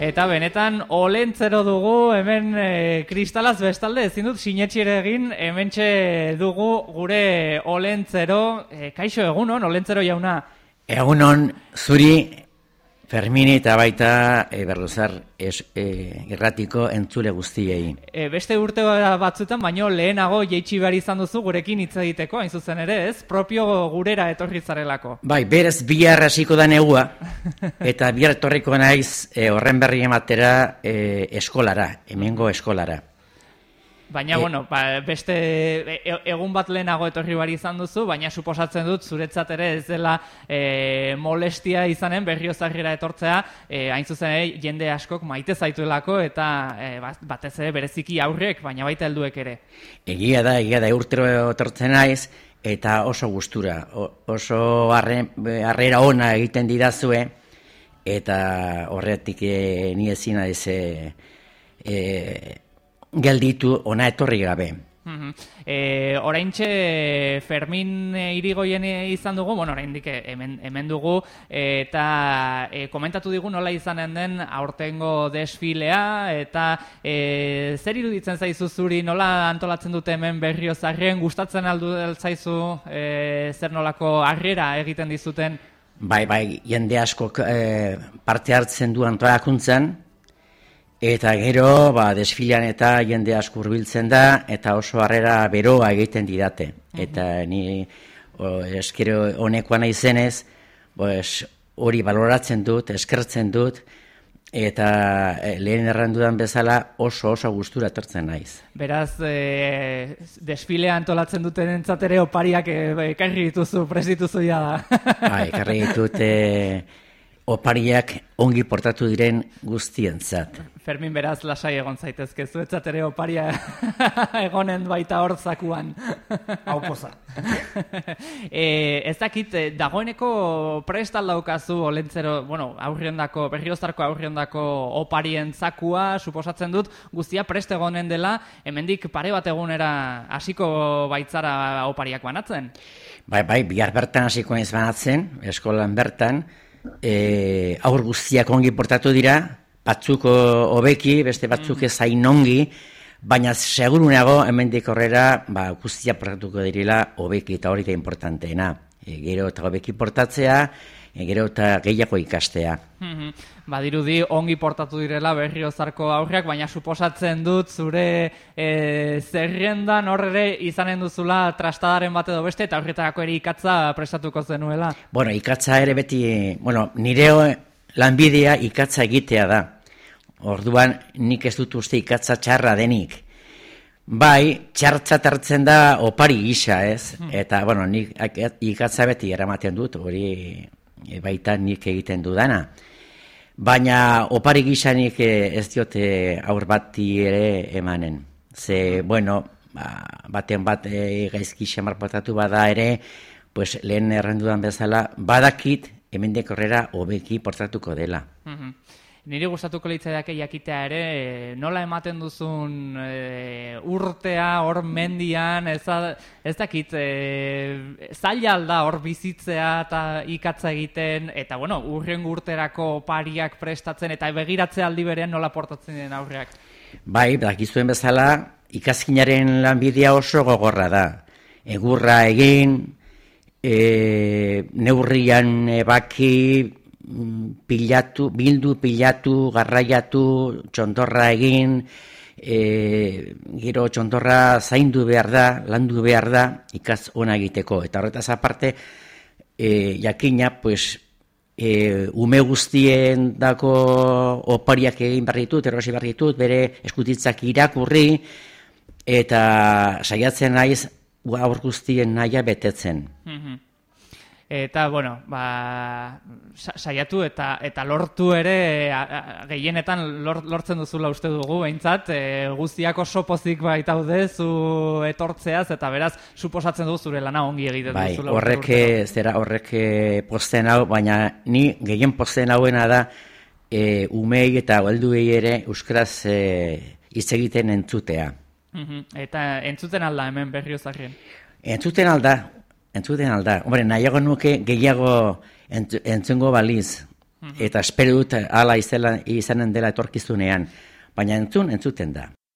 Eta benetan olentzero dugu hemen e, kristalaz bestalde ezin dut sinetxire egin hementxe dugu gure olentzero. E, kaixo egunon olentzero jauna? Egunon zuri Fermini eta baita e, berruzar es, e, erratiko entzule guztiei. E, beste urte batzutan, baino lehenago jeitsi behar izan duzu gurekin hitz egiteko, hain zuzen ere, ez? Propio gurera etorri zarelako. Bai, berez bihar hasiko da negua, eta bihar etorriko naiz e, horren berri ematera e, eskolara, hemengo eskolara. Baina, e, bueno, ba, beste e, e, egun bat lehenago etorri bari izan duzu, baina suposatzen dut zuretzat ere ez dela e, molestia izanen berriozarriera etortzea, e, hain zuzen ere jende askok maite zaituelako eta e, batez ere bereziki aurrek, baina baita helduek ere. Egia da, egia da, urtero etortzen naiz, eta oso gustura, oso harrera ona egiten didazue, eta horretik e, ni ezina ez... E, gelditu ona etorri gabe. E, oraintxe Fermin irigoien izan dugu, bueno, oraindik hemen, hemen dugu, eta e, komentatu digu nola izanen den aurtengo desfilea, eta e, zer iruditzen zaizu zuri nola antolatzen dute hemen berriozarrien, gustatzen aldu zaizu e, zer nolako harriera egiten dizuten? Bai, bai, jende asko e, parte hartzen du antolakuntzen, Eta gero, ba, desfilan eta jende asko hurbiltzen da, eta oso harrera beroa egiten didate. Mhm. Eta ni o, eskero honekoa nahi zenez, hori baloratzen dut, eskertzen dut, eta e, lehen errandudan bezala oso oso gustura etortzen naiz. Beraz, e, desfilea antolatzen duten entzatere opariak e, ekarri dituzu, presituzu ja da. Ba, ekarri ditut, opariak ongi portatu diren guztientzat. Fermin beraz lasai egon zaitezke, zuetzat ere oparia egonen baita hor zakuan. Hau poza. e, ez dakit, eh, dagoeneko prestal daukazu olentzero, bueno, aurriondako, berriozarko aurriondako oparien zakua, suposatzen dut, guztia prest egonen dela, hemendik pare bat egunera hasiko baitzara opariak banatzen? Bai, bai, bihar bertan hasiko ez banatzen, eskolan bertan, e, aur guztiak ongi portatu dira, batzuk hobeki, beste batzuk mm. ez zain ongi, baina seguruneago hemendik horrera ba, guztia portatuko direla hobeki eta hori da importanteena. E, gero eta hobeki portatzea, e, gero eta gehiago ikastea. Mm -hmm. Badirudi ongi portatu direla berriozarko aurriak, baina suposatzen dut zure e, zerriendan horre izanen duzula trastadaren bat edo beste, eta horretarako ere ikatza prestatuko zenuela. Bueno, ikatza ere beti, bueno, nire lanbidea ikatza egitea da. Orduan nik ez dut uste ikatza txarra denik. Bai, txartza hartzen da opari gisa, ez? Hmm. Eta, bueno, nik ikatza beti eramaten dut, hori e, baita nik egiten dudana. Baina opari gisa nik e, ez diote aur bati ere emanen. Ze, bueno, ba, baten bat e, gaizki xamarpatatu bada ere, pues lehen errendudan bezala, badakit hemen dekorrera hobeki portatuko dela. Mm Niri gustatuko litzaidak jakitea ere, e, nola ematen duzun e, urtea hor mendian, ez, ez dakit, e, zaila alda hor bizitzea eta ikatza egiten, eta bueno, urren urterako pariak prestatzen, eta begiratzea aldi berean nola portatzen den aurreak. Bai, dakizuen bezala, ikazkinaren lanbidea oso gogorra da. Egurra egin, e, neurrian ebaki pilatu, bildu, pilatu, garraiatu, txondorra egin, e, gero txondorra zaindu behar da, landu behar da, ikaz ona egiteko. Eta horretaz aparte, e, jakina, pues, e, ume guztien dako opariak egin behar ditut, erosi behar ditut, bere eskutitzak irakurri, eta saiatzen naiz gaur guztien naia betetzen. Mhm. Eta, bueno, ba, saiatu eta eta lortu ere gehienetan lortzen duzula uste dugu, behintzat, e, guztiak oso pozik baitaude zu etortzeaz, eta beraz, suposatzen du zure lana ongi egiten bai, duzula. Horrek, zera, horrek posten hau, baina ni gehien posten hauena da, e, umei eta helduei ere euskaraz e, hitz egiten entzutea. Mhm. Eta entzuten alda hemen berriozarrien? Entzuten alda, entzuten alda. Hombre, nahiago nuke gehiago entzungo baliz. eta espero dut hala izela, izanen dela etorkizunean, baina entzun, entzuten da.